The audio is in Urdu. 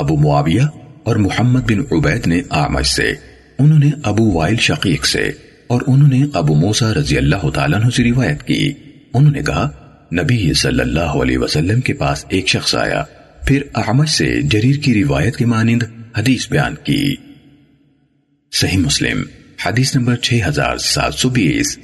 ابو معاویہ اور محمد بن عبید نے آمج سے، انہوں نے ابو وائل شقیق سے اور انہوں نے ابو موسیٰ رضی اللہ تعالیٰ عنہ سے روایت کی۔ انہوں نے کہا، نبی صلی اللہ علیہ وسلم کے پاس ایک شخص آیا، پھر احمد سے جریر کی روایت کے مانند حدیث بیان کی۔ صحیح مسلم، حدیث نمبر 6720